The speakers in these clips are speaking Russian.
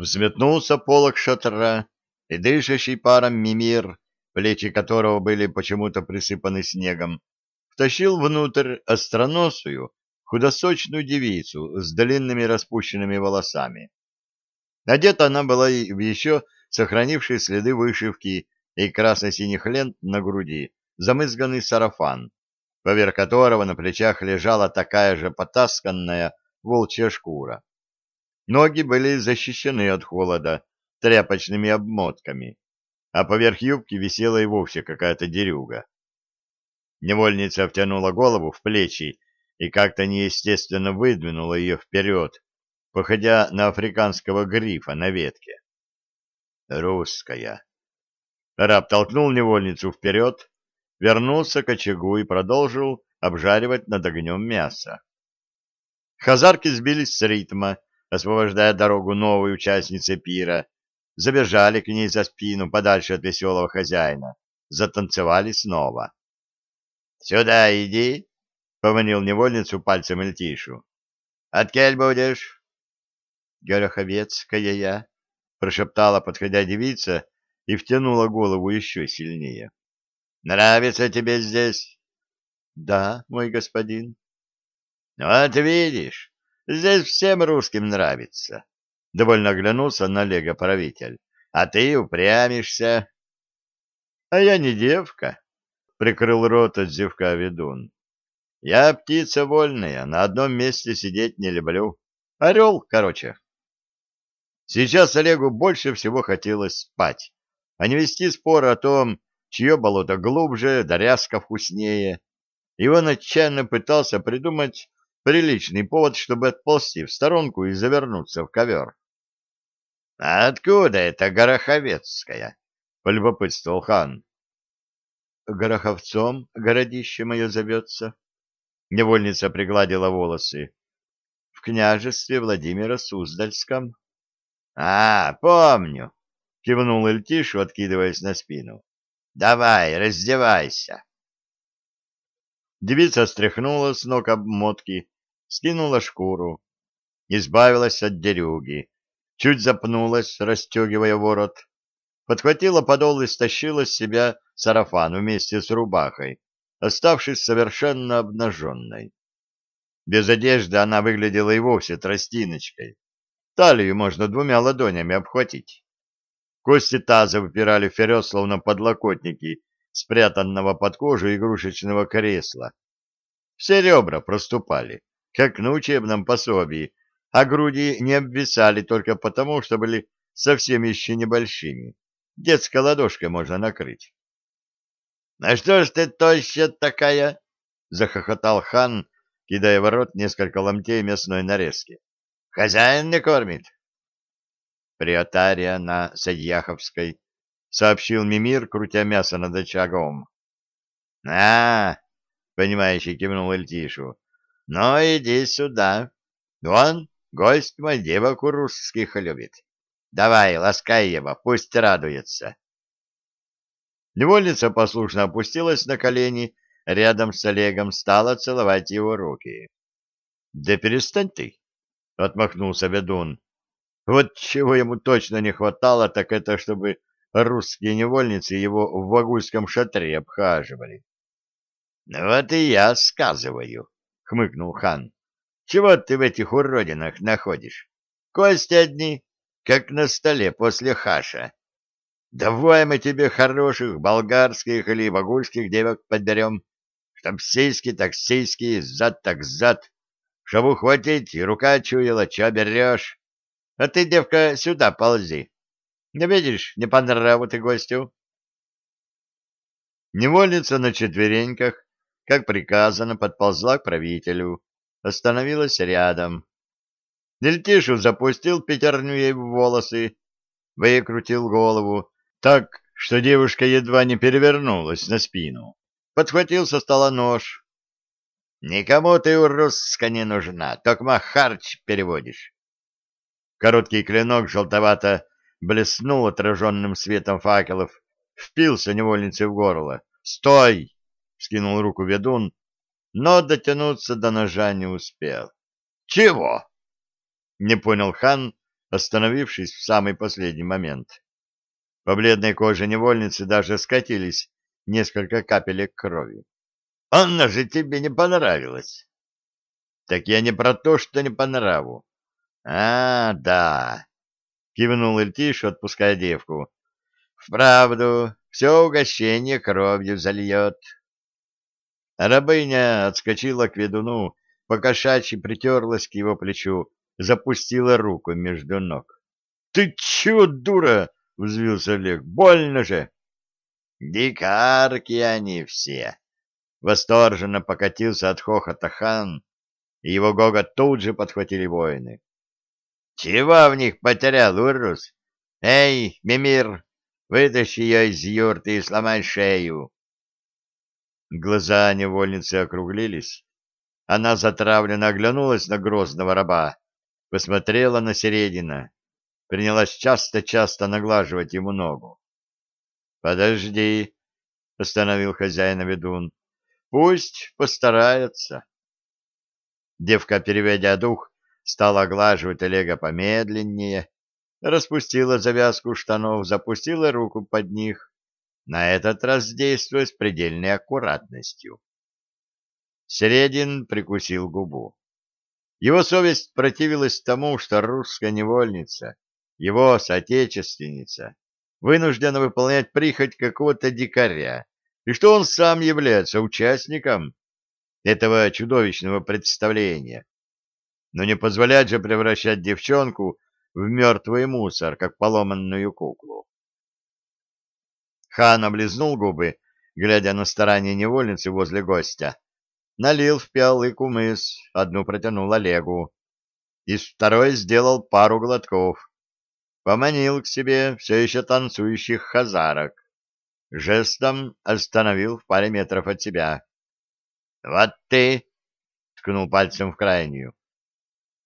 Взметнулся полог шатра, и дышащий паром мимир, плечи которого были почему-то присыпаны снегом, втащил внутрь остроносую, худосочную девицу с длинными распущенными волосами. Одета она была в еще сохранившие следы вышивки и красно-синих лент на груди, замызганный сарафан, поверх которого на плечах лежала такая же потасканная волчья шкура. Ноги были защищены от холода тряпочными обмотками, а поверх юбки висела и вовсе какая-то дерюга. Невольница втянула голову в плечи и как-то неестественно выдвинула ее вперед, походя на африканского грифа на ветке. «Русская!» Раб толкнул невольницу вперед, вернулся к очагу и продолжил обжаривать над огнем мясо. Хазарки сбились с ритма, освобождая дорогу новой участнице пира, забежали к ней за спину, подальше от веселого хозяина, затанцевали снова. — Сюда иди, — поманил невольницу пальцем Эльтишу. — Откель будешь? — Гороховецкая я, — прошептала, подходя девица, и втянула голову еще сильнее. — Нравится тебе здесь? — Да, мой господин. — Вот видишь, Здесь всем русским нравится. Довольно оглянулся на Лего правитель. А ты упрямишься. А я не девка, прикрыл рот от зевка ведун. Я птица вольная, на одном месте сидеть не люблю. Орел, короче. Сейчас Олегу больше всего хотелось спать, а не вести спор о том, чье болото глубже, да вкуснее. И он отчаянно пытался придумать приличный повод, чтобы отползти в сторонку и завернуться в ковер. — А откуда это Гороховецкая? — полюбопытствовал хан. — Гороховцом городище мое зовется. Невольница пригладила волосы. — В княжестве Владимира Суздальском. — А, помню, — кивнул Эльтишу, откидываясь на спину. — Давай, раздевайся. Девица стряхнула с ног обмотки, скинула шкуру, избавилась от дерюги, чуть запнулась, расстегивая ворот, подхватила подол и стащила с себя сарафан вместе с рубахой, оставшись совершенно обнаженной. Без одежды она выглядела и вовсе тростиночкой. Талию можно двумя ладонями обхватить. Кости таза выпирали вперед, словно подлокотники спрятанного под кожу игрушечного кресла. Все ребра проступали, как на учебном пособии, а груди не обвисали только потому, что были совсем еще небольшими. Детской ладошкой можно накрыть. — А что ж ты тощая такая? — захохотал хан, кидая в рот несколько ломтей мясной нарезки. — Хозяин не кормит? — Приотария на Садьяховской, — сообщил Мимир, крутя мясо над очагом. — А, — понимающий кивнул Эльтишу, — ну иди сюда. Вон, гость мой девок русских любит. Давай, ласкай его, пусть радуется. Невольница послушно опустилась на колени, рядом с Олегом стала целовать его руки. — Да перестань ты, — отмахнулся ведун. Вот чего ему точно не хватало, так это чтобы русские невольницы его в вагульском шатре обхаживали. — ну Вот и я сказываю, — хмыкнул хан. — Чего ты в этих уродинах находишь? Кости одни, как на столе после хаша. Давай мы тебе хороших болгарских или вагульских девок подберем, чтоб сиськи так сиськи, зад так зад, чтоб ухватить и рука чуяла, что берешь. А ты, девка, сюда ползи. Не видишь, не по нраву ты гостю. Невольница на четвереньках, как приказано, подползла к правителю, остановилась рядом. Дельтишу запустил пятерню ей в волосы, выкрутил голову так, что девушка едва не перевернулась на спину. Подхватил со стола нож. «Никому ты у русска не нужна, только харч переводишь». Короткий клинок желтовато блеснул отраженным светом факелов, впился невольнице в горло. «Стой!» — скинул руку ведун, но дотянуться до ножа не успел. «Чего?» — не понял хан, остановившись в самый последний момент. По бледной коже невольницы даже скатились несколько капелек крови. — Анна же тебе не понравилась. — Так я не про то, что не по нраву. — А, да, — кивнул Эльтиш, отпуская девку. — Вправду, все угощение кровью зальет. Рабыня отскочила к ведуну, покошачьи притерлась к его плечу, запустила руку между ног. — Ты чего, дура? — взвился Олег. — Больно же! — Дикарки они все! — восторженно покатился от хохота хан, и его гогот тут же подхватили воины. — Чего в них потерял, Урус? Эй, Мимир, вытащи ее из юрты и сломай шею! Глаза невольницы округлились. Она затравленно оглянулась на грозного раба, посмотрела на Середина, принялась часто-часто наглаживать ему ногу. — Подожди, — остановил хозяина ведун, — пусть постарается. Девка, переведя дух, стала оглаживать Олега помедленнее, распустила завязку штанов, запустила руку под них, на этот раз действуя с предельной аккуратностью. Середин прикусил губу. Его совесть противилась тому, что русская невольница, его соотечественница, вынуждена выполнять прихоть какого-то дикаря, и что он сам является участником этого чудовищного представления. Но не позволять же превращать девчонку в мертвый мусор, как поломанную куклу. Хан облизнул губы, глядя на старание невольницы возле гостя. Налил в пиалы кумыс, одну протянул Олегу. Из второй сделал пару глотков. Поманил к себе все еще танцующих хазарок. Жестом остановил в паре метров от себя. — Вот ты! — ткнул пальцем в крайнюю.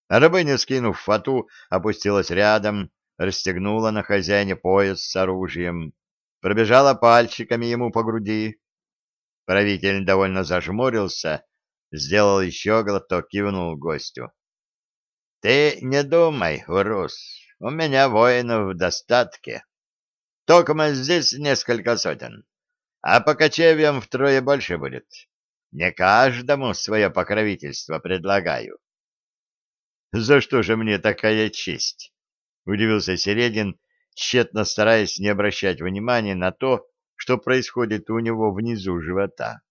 Рабыня, скинув фату, опустилась рядом, расстегнула на хозяине пояс с оружием пробежала пальчиками ему по груди. Правитель довольно зажмурился, сделал еще глоток, кивнул гостю. — Ты не думай, Урус, у меня воинов в достатке. Только здесь несколько сотен, а по кочевьям втрое больше будет. Не каждому свое покровительство предлагаю. — За что же мне такая честь? — удивился Середин, тщетно стараясь не обращать внимания на то, что происходит у него внизу живота.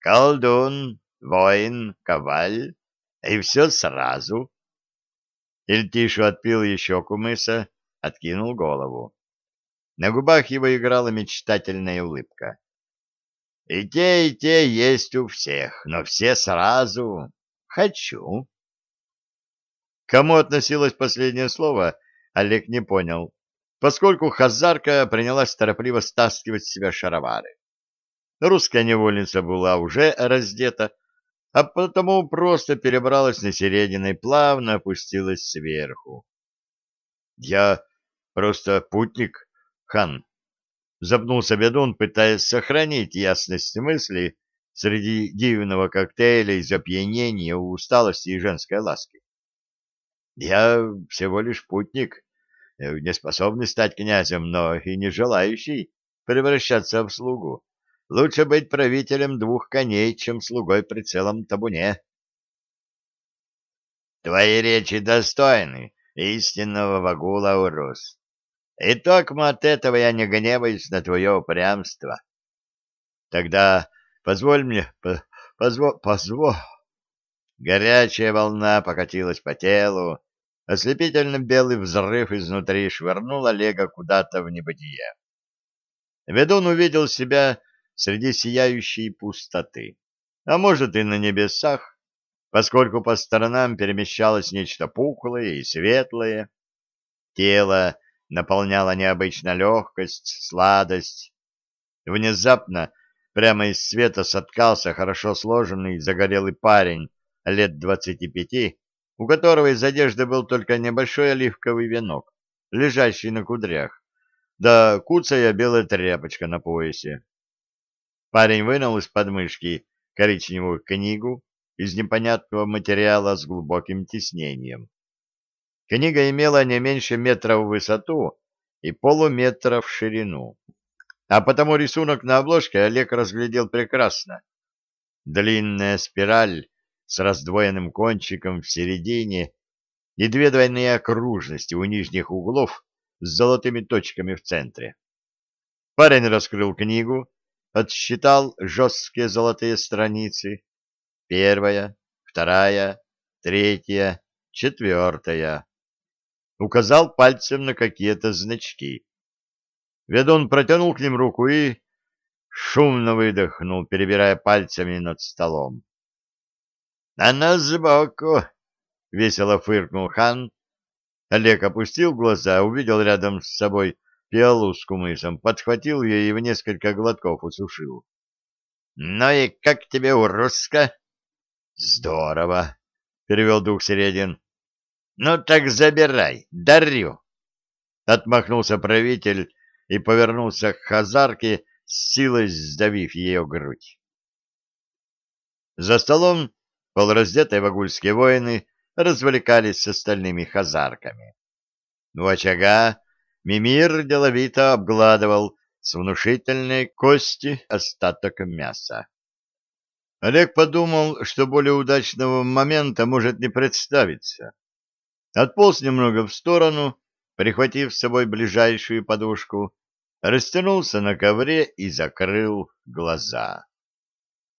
«Колдун, воин, коваль, и все сразу». Ильтишу отпил еще кумыса, откинул голову. На губах его играла мечтательная улыбка. «И те, и те есть у всех, но все сразу. Хочу». Кому относилось последнее слово, Олег не понял, поскольку хазарка принялась торопливо стаскивать с себя шаровары. Русская невольница была уже раздета, а потому просто перебралась на середину и плавно опустилась сверху. — Я просто путник, хан, — запнулся Бедун, пытаясь сохранить ясность мысли среди дивного коктейля из опьянения, усталости и женской ласки. — Я всего лишь путник, не способный стать князем, но и не желающий превращаться в слугу. Лучше быть правителем двух коней, чем слугой при целом табуне. Твои речи достойны истинного вагула, Урус. И только от этого я не гневаюсь на твое упрямство. Тогда позволь мне, позволь, позволь. Горячая волна покатилась по телу, Ослепительно белый взрыв изнутри швырнул Олега куда-то в небытие. Ведун увидел себя среди сияющей пустоты, а может и на небесах, поскольку по сторонам перемещалось нечто пухлое и светлое. Тело наполняло необычная легкость, сладость. Внезапно прямо из света соткался хорошо сложенный загорелый парень лет двадцати пяти, у которого из одежды был только небольшой оливковый венок, лежащий на кудрях, да куцая белая тряпочка на поясе. Парень вынул из подмышки коричневую книгу из непонятного материала с глубоким тиснением. Книга имела не меньше метра в высоту и полуметра в ширину. А потому рисунок на обложке Олег разглядел прекрасно. Длинная спираль с раздвоенным кончиком в середине и две двойные окружности у нижних углов с золотыми точками в центре. Парень раскрыл книгу, отсчитал жесткие золотые страницы. Первая, вторая, третья, четвертая. Указал пальцем на какие-то значки. Ведун протянул к ним руку и шумно выдохнул, перебирая пальцами над столом. — А на сбоку! — весело фыркнул хан. Олег опустил глаза, увидел рядом с собой пиалу с кумысом, подхватил ее и в несколько глотков усушил. — Ну и как тебе урусска? — Здорово! — перевел дух Середин. — Ну так забирай, дарю! — отмахнулся правитель и повернулся к хазарке, с силой сдавив ее грудь. За столом полураздетые вагульские воины развлекались с остальными хазарками. У очага Мимир деловито обгладывал с внушительной кости остаток мяса. Олег подумал, что более удачного момента может не представиться. Отполз немного в сторону, прихватив с собой ближайшую подушку, растянулся на ковре и закрыл глаза.